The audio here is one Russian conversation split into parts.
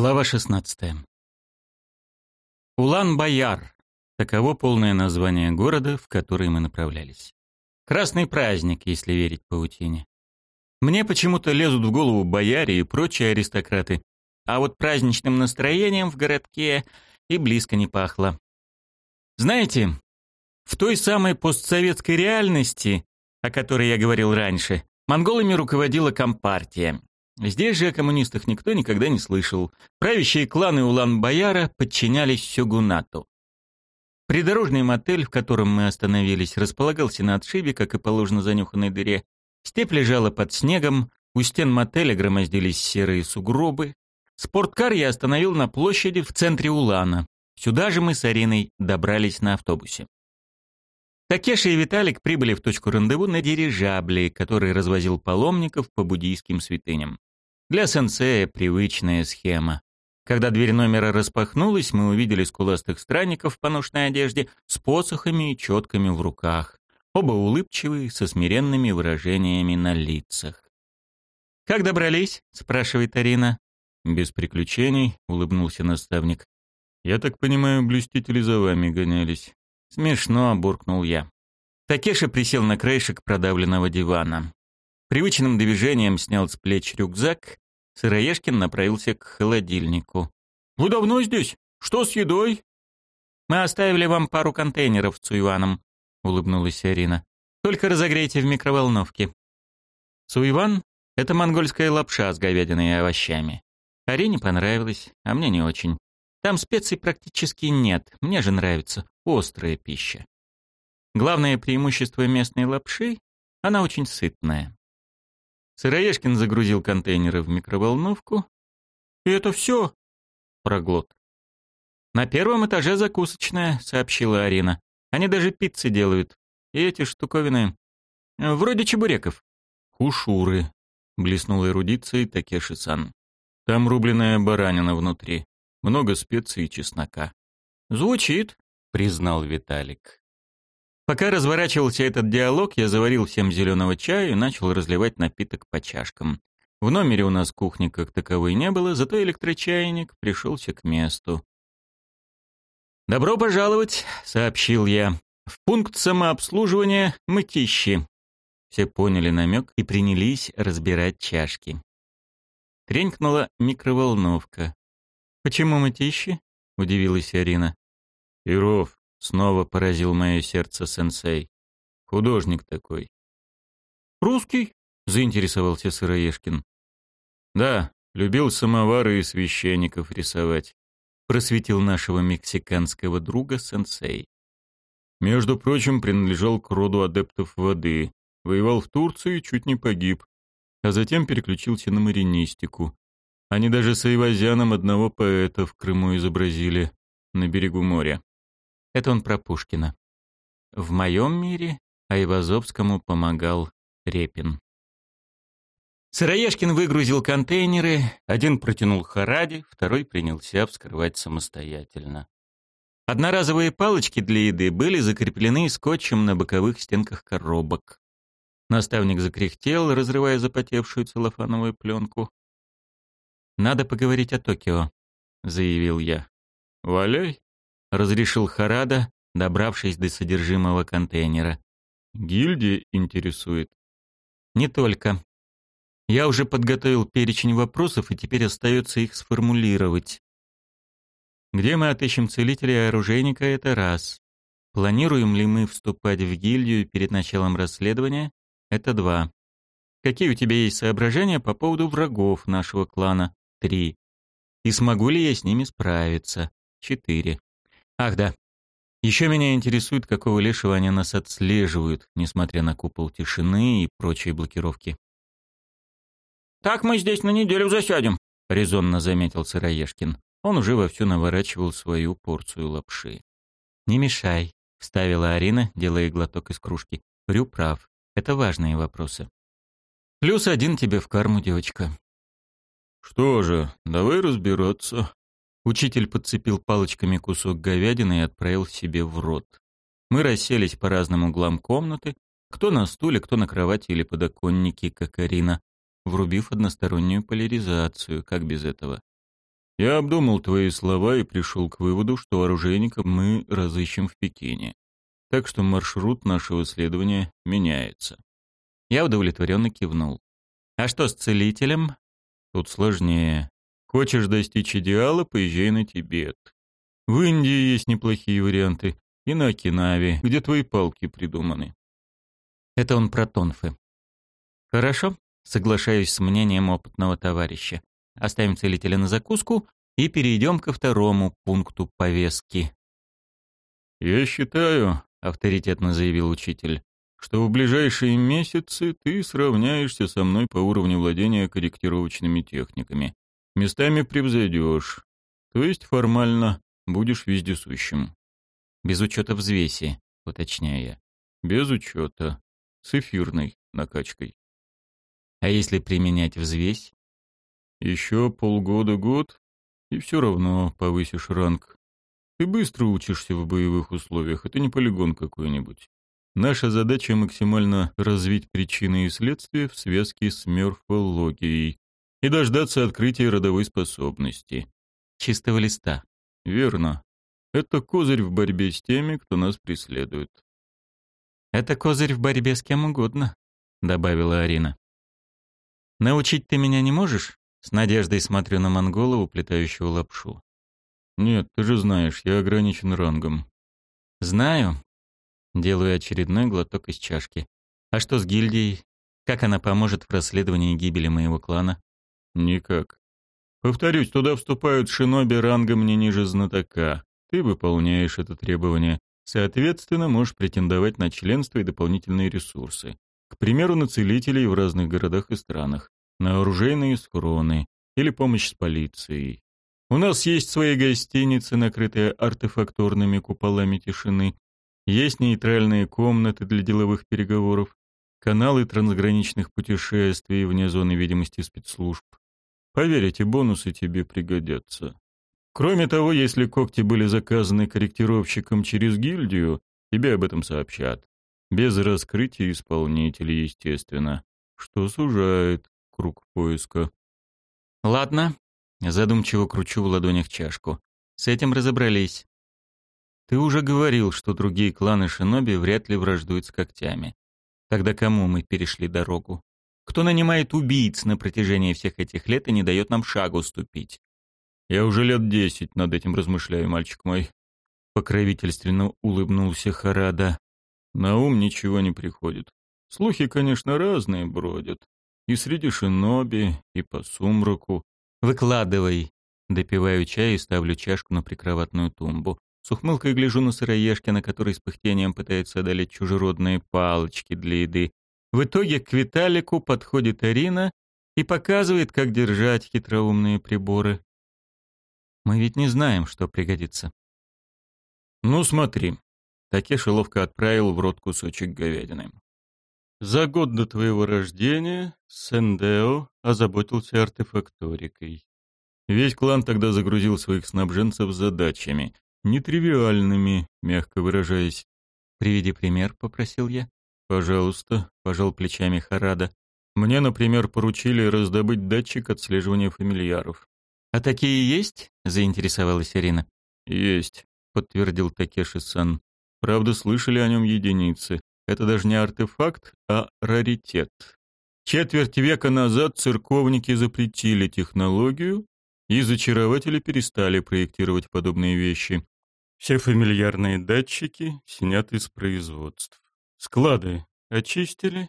Глава 16. Улан-Баяр. Таково полное название города, в который мы направлялись. Красный праздник, если верить паутине. Мне почему-то лезут в голову бояре и прочие аристократы, а вот праздничным настроением в городке и близко не пахло. Знаете, в той самой постсоветской реальности, о которой я говорил раньше, монголами руководила компартия. Здесь же о коммунистах никто никогда не слышал. Правящие кланы Улан-Баяра подчинялись сёгунату. Придорожный мотель, в котором мы остановились, располагался на отшибе, как и положено занюханной дыре. Степь лежала под снегом, у стен мотеля громоздились серые сугробы. Спорткар я остановил на площади в центре Улана. Сюда же мы с Ариной добрались на автобусе. Такеши и Виталик прибыли в точку рандеву на дирижабле, который развозил паломников по буддийским святыням. Для сенсея привычная схема. Когда дверь номера распахнулась, мы увидели скуластых странников в поношенной одежде с посохами и четками в руках. Оба улыбчивые, со смиренными выражениями на лицах. «Как добрались?» — спрашивает Арина. «Без приключений», — улыбнулся наставник. «Я так понимаю, блюстители за вами гонялись». Смешно, буркнул я. Такеша присел на краешек продавленного дивана. Привычным движением снял с плеч рюкзак. Сыроежкин направился к холодильнику. «Вы давно здесь? Что с едой?» «Мы оставили вам пару контейнеров с Цуйваном», — улыбнулась Арина. «Только разогрейте в микроволновке». Цуйван — это монгольская лапша с говядиной и овощами. Арине понравилось, а мне не очень. Там специй практически нет, мне же нравится острая пища. Главное преимущество местной лапши — она очень сытная. Сыроежкин загрузил контейнеры в микроволновку. «И это все?» — проглот. «На первом этаже закусочная», — сообщила Арина. «Они даже пиццы делают. И эти штуковины... Вроде чебуреков». «Хушуры», — блеснула эрудицией Такеши-сан. «Там рубленая баранина внутри. Много специй и чеснока». «Звучит», — признал Виталик. Пока разворачивался этот диалог, я заварил всем зеленого чая и начал разливать напиток по чашкам. В номере у нас кухни как таковой не было, зато электрочайник пришелся к месту. «Добро пожаловать», — сообщил я, — «в пункт самообслуживания мытищи». Все поняли намек и принялись разбирать чашки. Тренькнула микроволновка. «Почему мытищи?» — удивилась Арина. «Перов», — снова поразил мое сердце сенсей. «Художник такой». «Русский?» — заинтересовался Сыроежкин. «Да, любил самовары и священников рисовать», — просветил нашего мексиканского друга сенсей. Между прочим, принадлежал к роду адептов воды, воевал в Турции и чуть не погиб, а затем переключился на маринистику. Они даже с Айвазяном одного поэта в Крыму изобразили, на берегу моря. Это он про Пушкина. В моем мире Айвазовскому помогал Репин. Сыроежкин выгрузил контейнеры, один протянул Харади, второй принялся вскрывать самостоятельно. Одноразовые палочки для еды были закреплены скотчем на боковых стенках коробок. Наставник закряхтел, разрывая запотевшую целлофановую пленку. «Надо поговорить о Токио», — заявил я. «Валяй», — разрешил Харада, добравшись до содержимого контейнера. «Гильдия интересует?» «Не только. Я уже подготовил перечень вопросов, и теперь остается их сформулировать. Где мы отыщем целителя и оружейника — это раз. Планируем ли мы вступать в гильдию перед началом расследования — это два. Какие у тебя есть соображения по поводу врагов нашего клана — три. И смогу ли я с ними справиться — четыре. Ах да. Еще меня интересует, какого лешего они нас отслеживают, несмотря на купол тишины и прочие блокировки. «Так мы здесь на неделю засядем», — резонно заметил Сыроежкин. Он уже вовсю наворачивал свою порцию лапши. «Не мешай», — вставила Арина, делая глоток из кружки. «Рю прав. Это важные вопросы». «Плюс один тебе в карму, девочка». «Что же, давай разбираться», Учитель подцепил палочками кусок говядины и отправил себе в рот. Мы расселись по разным углам комнаты, кто на стуле, кто на кровати или подоконнике, как Арина, врубив одностороннюю поляризацию, как без этого. Я обдумал твои слова и пришел к выводу, что оружейника мы разыщем в Пекине. Так что маршрут нашего следования меняется. Я удовлетворенно кивнул. А что с целителем? Тут сложнее. Хочешь достичь идеала, поезжай на Тибет. В Индии есть неплохие варианты. И на Окинаве, где твои палки придуманы. Это он про тонфы. Хорошо, соглашаюсь с мнением опытного товарища. Оставим целителя на закуску и перейдем ко второму пункту повестки. «Я считаю», — авторитетно заявил учитель, «что в ближайшие месяцы ты сравняешься со мной по уровню владения корректировочными техниками. Местами превзойдешь, то есть формально будешь вездесущим». «Без учета взвеси», — уточняю я. «Без учета. С эфирной накачкой». «А если применять взвесь?» Еще полгода-год, и все равно повысишь ранг. Ты быстро учишься в боевых условиях, это не полигон какой-нибудь. Наша задача максимально развить причины и следствия в связке с морфологией и дождаться открытия родовой способности. Чистого листа. Верно. Это козырь в борьбе с теми, кто нас преследует. Это козырь в борьбе с кем угодно, добавила Арина. Научить ты меня не можешь? С надеждой смотрю на монгола, уплетающего лапшу. «Нет, ты же знаешь, я ограничен рангом». «Знаю». Делаю очередной глоток из чашки. «А что с гильдией? Как она поможет в расследовании гибели моего клана?» «Никак. Повторюсь, туда вступают шиноби рангом не ниже знатока. Ты выполняешь это требование. Соответственно, можешь претендовать на членство и дополнительные ресурсы. К примеру, на целителей в разных городах и странах на оружейные схроны или помощь с полицией. У нас есть свои гостиницы, накрытые артефакторными куполами тишины, есть нейтральные комнаты для деловых переговоров, каналы трансграничных путешествий вне зоны видимости спецслужб. Поверь, эти бонусы тебе пригодятся. Кроме того, если когти были заказаны корректировщиком через гильдию, тебе об этом сообщат. Без раскрытия исполнителя, естественно, что сужает круг поиска. Ладно, задумчиво кручу в ладонях чашку. С этим разобрались. Ты уже говорил, что другие кланы шиноби вряд ли враждуют с когтями. Тогда кому мы перешли дорогу? Кто нанимает убийц на протяжении всех этих лет и не дает нам шагу ступить? Я уже лет десять над этим размышляю, мальчик мой. Покровительственно улыбнулся Харада. На ум ничего не приходит. Слухи, конечно, разные бродят. И среди шиноби, и по сумраку. «Выкладывай!» Допиваю чай и ставлю чашку на прикроватную тумбу. С ухмылкой гляжу на сыроежкина, который с пыхтением пытается одолеть чужеродные палочки для еды. В итоге к Виталику подходит Арина и показывает, как держать хитроумные приборы. Мы ведь не знаем, что пригодится. «Ну смотри». Такеши ловко отправил в рот кусочек говядины. За год до твоего рождения Сендео озаботился артефакторикой. Весь клан тогда загрузил своих снабженцев задачами, нетривиальными, мягко выражаясь. «Приведи пример», — попросил я. «Пожалуйста», — пожал плечами Харада. «Мне, например, поручили раздобыть датчик отслеживания фамильяров». «А такие есть?» — заинтересовалась Ирина. «Есть», — подтвердил Такеши-сан. «Правда, слышали о нем единицы. Это даже не артефакт, а раритет. Четверть века назад церковники запретили технологию, и зачарователи перестали проектировать подобные вещи. Все фамильярные датчики сняты с производств. Склады очистили,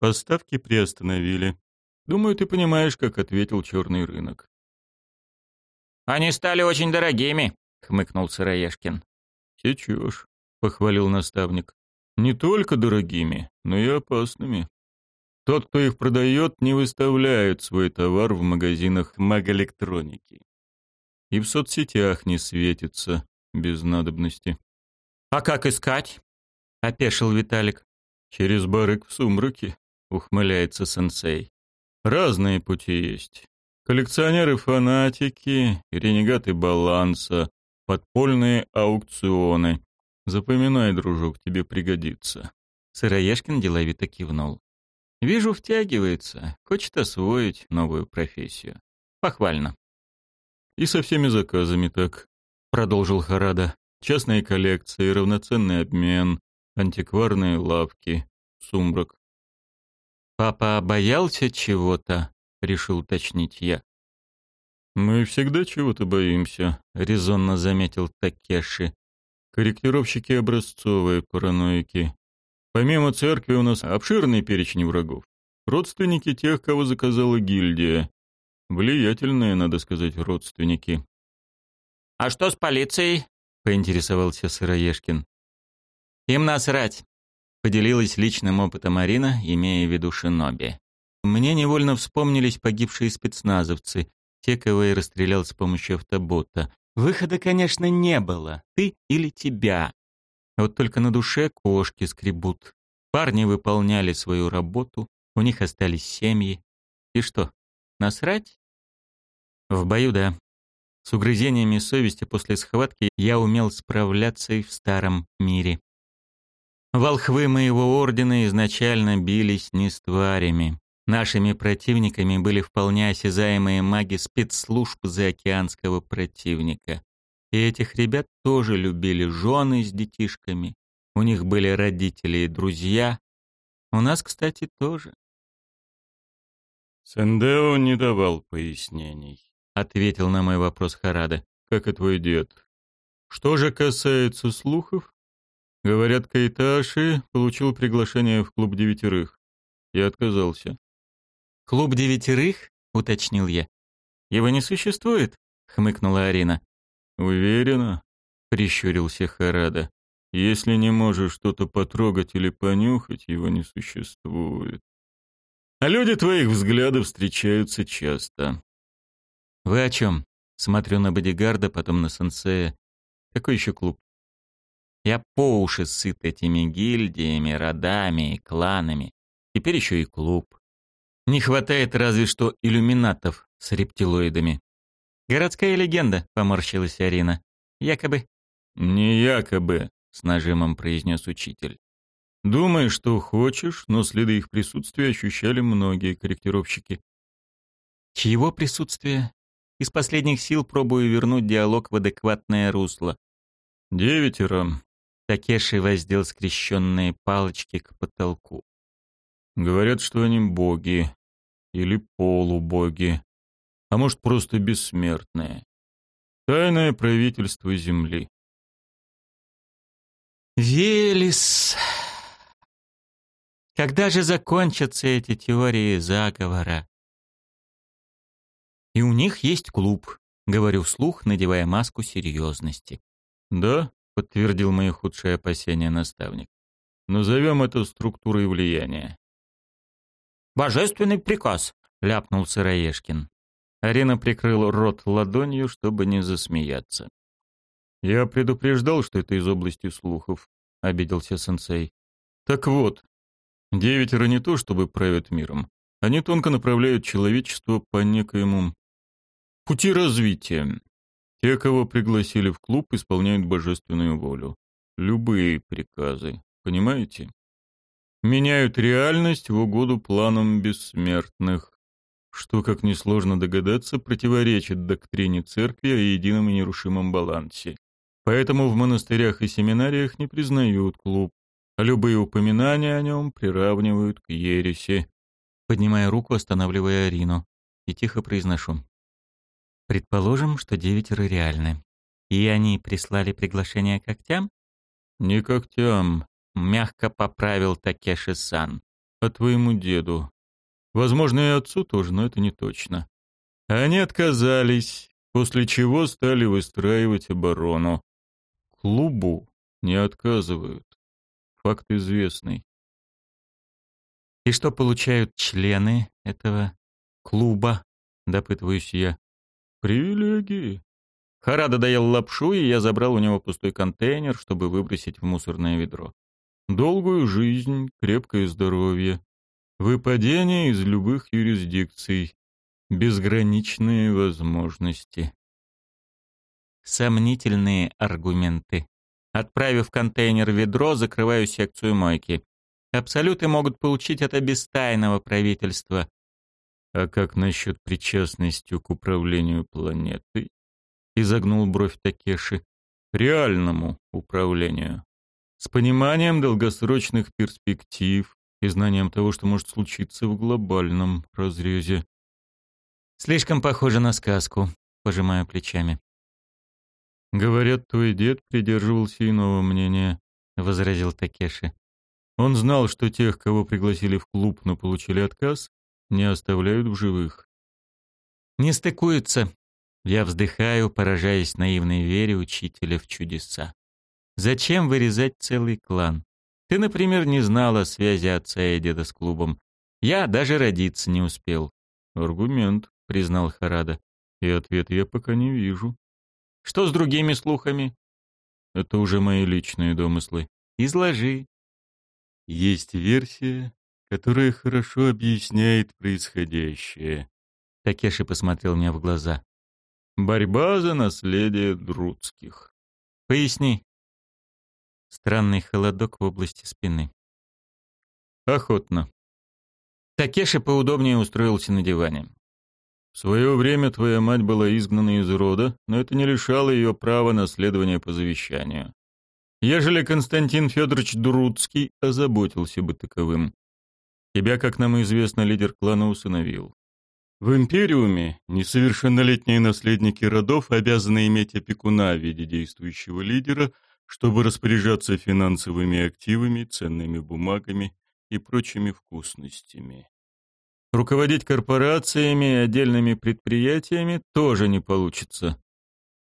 поставки приостановили. Думаю, ты понимаешь, как ответил черный рынок. «Они стали очень дорогими», — хмыкнул Сыроежкин. «Течешь», — похвалил наставник не только дорогими, но и опасными. Тот, кто их продает, не выставляет свой товар в магазинах магэлектроники. И в соцсетях не светится без надобности. «А как искать?» — опешил Виталик. «Через барык в сумраке», — ухмыляется сенсей. «Разные пути есть. Коллекционеры-фанатики, ренегаты баланса, подпольные аукционы. Запоминай, дружок, тебе пригодится. Сыроежкин деловито кивнул. Вижу, втягивается, хочет освоить новую профессию. Похвально. И со всеми заказами так, продолжил Харада. Частные коллекции, равноценный обмен, антикварные лавки, сумрак. Папа боялся чего-то, решил уточнить я. Мы всегда чего-то боимся, резонно заметил Такеши. Корректировщики образцовые параноики. Помимо церкви у нас обширный перечень врагов. Родственники тех, кого заказала гильдия. Влиятельные, надо сказать, родственники. «А что с полицией?» — поинтересовался Сыроежкин. «Им насрать», — поделилась личным опытом Арина, имея в виду шиноби. Мне невольно вспомнились погибшие спецназовцы, те, кого я расстрелял с помощью автобота. Выхода, конечно, не было. Ты или тебя. Вот только на душе кошки скребут. Парни выполняли свою работу, у них остались семьи. И что, насрать? В бою, да. С угрызениями совести после схватки я умел справляться и в старом мире. Волхвы моего ордена изначально бились не с тварями. Нашими противниками были вполне осязаемые маги спецслужб заокеанского противника. И этих ребят тоже любили жены с детишками. У них были родители и друзья. У нас, кстати, тоже. Сендео не давал пояснений. — ответил на мой вопрос Харада. «Как и твой дед. Что же касается слухов, говорят, Кайташи получил приглашение в клуб девятерых. Я отказался». «Клуб девятерых?» — уточнил я. «Его не существует?» — хмыкнула Арина. «Уверена?» — прищурился Харада. «Если не можешь что-то потрогать или понюхать, его не существует. А люди твоих взглядов встречаются часто. «Вы о чем?» Смотрю на бодигарда, потом на сенсея. «Какой еще клуб?» Я по уши сыт этими гильдиями, родами и кланами. Теперь еще и клуб. Не хватает разве что иллюминатов с рептилоидами. «Городская легенда», — поморщилась Арина. «Якобы». «Не якобы», — с нажимом произнес учитель. «Думай, что хочешь, но следы их присутствия ощущали многие корректировщики». «Чьего присутствия?» Из последних сил пробую вернуть диалог в адекватное русло. «Девятеро». Такеши воздел скрещенные палочки к потолку. «Говорят, что они боги. Или полубоги. А может, просто бессмертные. Тайное правительство Земли». «Велес...» Когда же закончатся эти теории заговора? И у них есть клуб, говорю вслух, надевая маску серьезности. Да, подтвердил мои худшие опасения наставник. Назовем это структурой влияния. Божественный приказ, ляпнул Сыроежкин. Арина прикрыл рот ладонью, чтобы не засмеяться. Я предупреждал, что это из области слухов, обиделся сенсей. Так вот, девятеро не то, чтобы правят миром. Они тонко направляют человечество по некоему Пути развития. Те, кого пригласили в клуб, исполняют божественную волю. Любые приказы. Понимаете? Меняют реальность в угоду планам бессмертных. Что, как несложно догадаться, противоречит доктрине церкви о едином и нерушимом балансе. Поэтому в монастырях и семинариях не признают клуб, а любые упоминания о нем приравнивают к ереси. Поднимая руку, останавливая Арину, и тихо произношу. Предположим, что девятеро реальны. И они прислали приглашение когтям? Не когтям, мягко поправил Такеши-сан. А твоему деду. Возможно, и отцу тоже, но это не точно. Они отказались, после чего стали выстраивать оборону. Клубу не отказывают. Факт известный. И что получают члены этого клуба, допытываюсь я. Привилегии. Харада доел лапшу, и я забрал у него пустой контейнер, чтобы выбросить в мусорное ведро. Долгую жизнь, крепкое здоровье, выпадение из любых юрисдикций, безграничные возможности. Сомнительные аргументы. Отправив контейнер в ведро, закрываю секцию мойки. Абсолюты могут получить это без тайного правительства, а как насчет причастности к управлению планетой? изогнул бровь Такеши, реальному управлению. С пониманием долгосрочных перспектив и знанием того, что может случиться в глобальном разрезе. Слишком похоже на сказку, пожимая плечами. Говорят, твой дед придерживался иного мнения, возразил Такеши. Он знал, что тех, кого пригласили в клуб, но получили отказ, не оставляют в живых. Не стыкуется. Я вздыхаю, поражаясь наивной вере учителя в чудеса. Зачем вырезать целый клан? Ты, например, не знала связи отца и деда с клубом. Я даже родиться не успел. Аргумент, признал Харада. И ответ я пока не вижу. Что с другими слухами? Это уже мои личные домыслы. Изложи. Есть версия, которая хорошо объясняет происходящее. Такеши посмотрел мне в глаза. Борьба за наследие Друцких. Поясни. Странный холодок в области спины. Охотно. Такеши поудобнее устроился на диване. В свое время твоя мать была изгнана из рода, но это не лишало ее права наследования по завещанию. Ежели Константин Федорович Друцкий озаботился бы таковым. Тебя, как нам известно, лидер клана усыновил. В Империуме несовершеннолетние наследники родов обязаны иметь опекуна в виде действующего лидера, чтобы распоряжаться финансовыми активами, ценными бумагами и прочими вкусностями. Руководить корпорациями и отдельными предприятиями тоже не получится.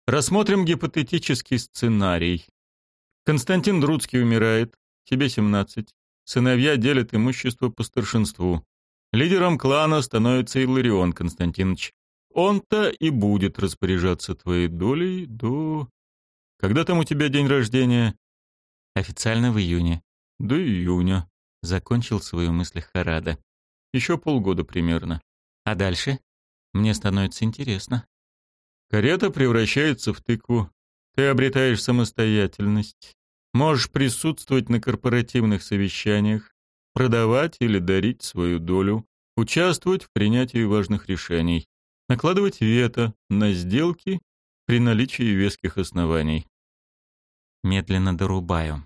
Рассмотрим гипотетический сценарий. Константин Друцкий умирает, тебе 17. Сыновья делят имущество по старшинству. Лидером клана становится Иларион Константинович. Он-то и будет распоряжаться твоей долей до... Когда там у тебя день рождения? Официально в июне. До июня. Закончил свою мысль Харада. Еще полгода примерно. А дальше? Мне становится интересно. Карета превращается в тыкву. Ты обретаешь самостоятельность. Можешь присутствовать на корпоративных совещаниях, продавать или дарить свою долю, участвовать в принятии важных решений, накладывать вето на сделки при наличии веских оснований. Медленно дорубаю.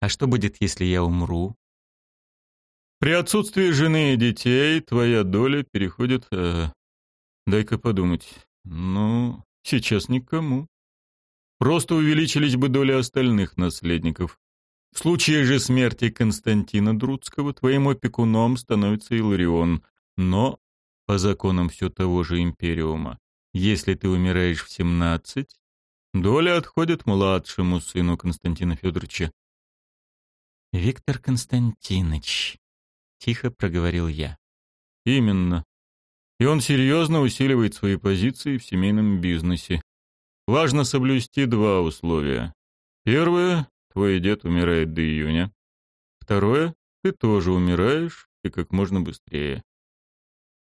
А что будет, если я умру? При отсутствии жены и детей твоя доля переходит... Э, дай-ка подумать. Ну, сейчас никому. Просто увеличились бы доли остальных наследников. В случае же смерти Константина Друцкого твоим опекуном становится Иларион, но по законам все того же Империума. Если ты умираешь в 17, доля отходит младшему сыну Константина Федоровича. Виктор Константинович, тихо проговорил я. Именно. И он серьезно усиливает свои позиции в семейном бизнесе. Важно соблюсти два условия. Первое твой дед умирает до июня. Второе ты тоже умираешь и как можно быстрее.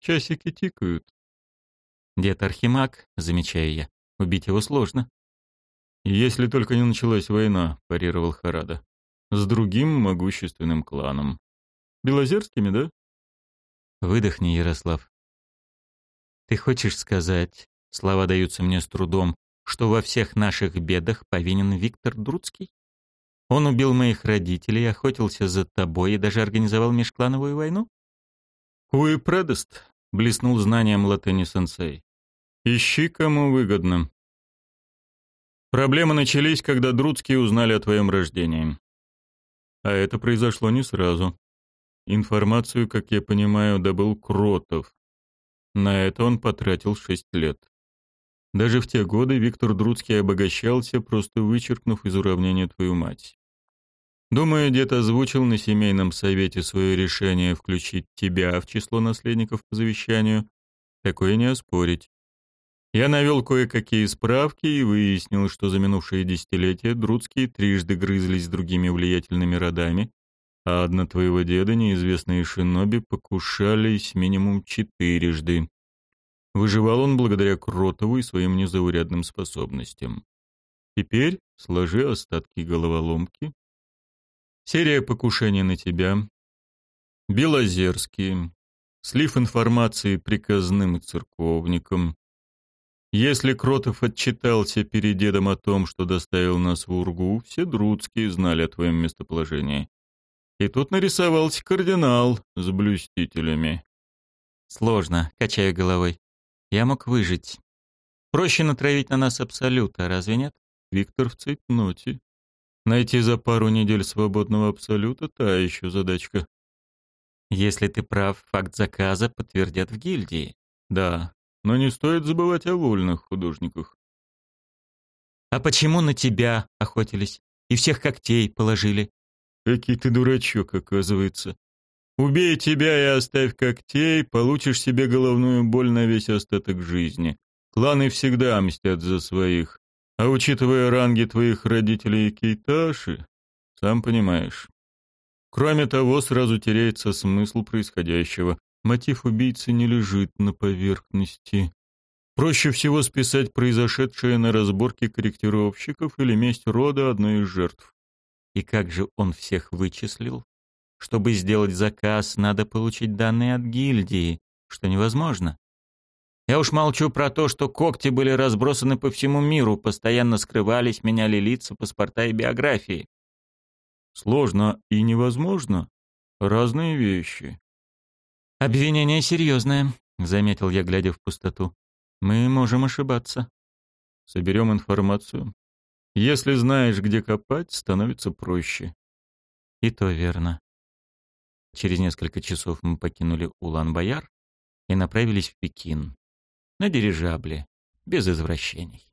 Часики тикают. Дед Архимаг, замечаю я. Убить его сложно. Если только не началась война, парировал Харада. С другим могущественным кланом. Белозерскими, да? Выдохни, Ярослав. Ты хочешь сказать, слова даются мне с трудом, что во всех наших бедах повинен Виктор Друцкий? Он убил моих родителей, охотился за тобой и даже организовал межклановую войну? Куи предаст, блеснул знанием латыни-сенсей. Ищи, кому выгодно. Проблемы начались, когда Друцкие узнали о твоем рождении. А это произошло не сразу. Информацию, как я понимаю, добыл Кротов. На это он потратил шесть лет. Даже в те годы Виктор Друцкий обогащался, просто вычеркнув из уравнения твою мать. Думаю, дед озвучил на семейном совете свое решение включить тебя в число наследников по завещанию. Такое не оспорить. Я навел кое-какие справки и выяснил, что за минувшие десятилетия Друцкие трижды грызлись с другими влиятельными родами, а одна твоего деда, неизвестные шиноби, покушались минимум четырежды. Выживал он благодаря Кротову и своим незаурядным способностям. Теперь сложи остатки головоломки. Серия покушений на тебя. Белозерские. Слив информации приказным и церковникам. Если Кротов отчитался перед дедом о том, что доставил нас в Ургу, все друдские знали о твоем местоположении. И тут нарисовался кардинал с блюстителями. Сложно, качаю головой. Я мог выжить. Проще натравить на нас абсолюта, разве нет? Виктор в цейтноте. Найти за пару недель свободного абсолюта — та еще задачка. Если ты прав, факт заказа подтвердят в гильдии. Да, но не стоит забывать о вольных художниках. А почему на тебя охотились? И всех когтей положили? Какий ты дурачок, оказывается. Убей тебя и оставь когтей, получишь себе головную боль на весь остаток жизни. Кланы всегда мстят за своих. А учитывая ранги твоих родителей и Кейташи, сам понимаешь. Кроме того, сразу теряется смысл происходящего. Мотив убийцы не лежит на поверхности. Проще всего списать произошедшее на разборке корректировщиков или месть рода одной из жертв. И как же он всех вычислил? Чтобы сделать заказ, надо получить данные от гильдии, что невозможно. Я уж молчу про то, что когти были разбросаны по всему миру, постоянно скрывались, меняли лица, паспорта и биографии. Сложно и невозможно. Разные вещи. «Обвинение серьезное», — заметил я, глядя в пустоту. «Мы можем ошибаться». «Соберем информацию. Если знаешь, где копать, становится проще». «И то верно». Через несколько часов мы покинули Улан-Баяр и направились в Пекин. На дирижабле, без извращений.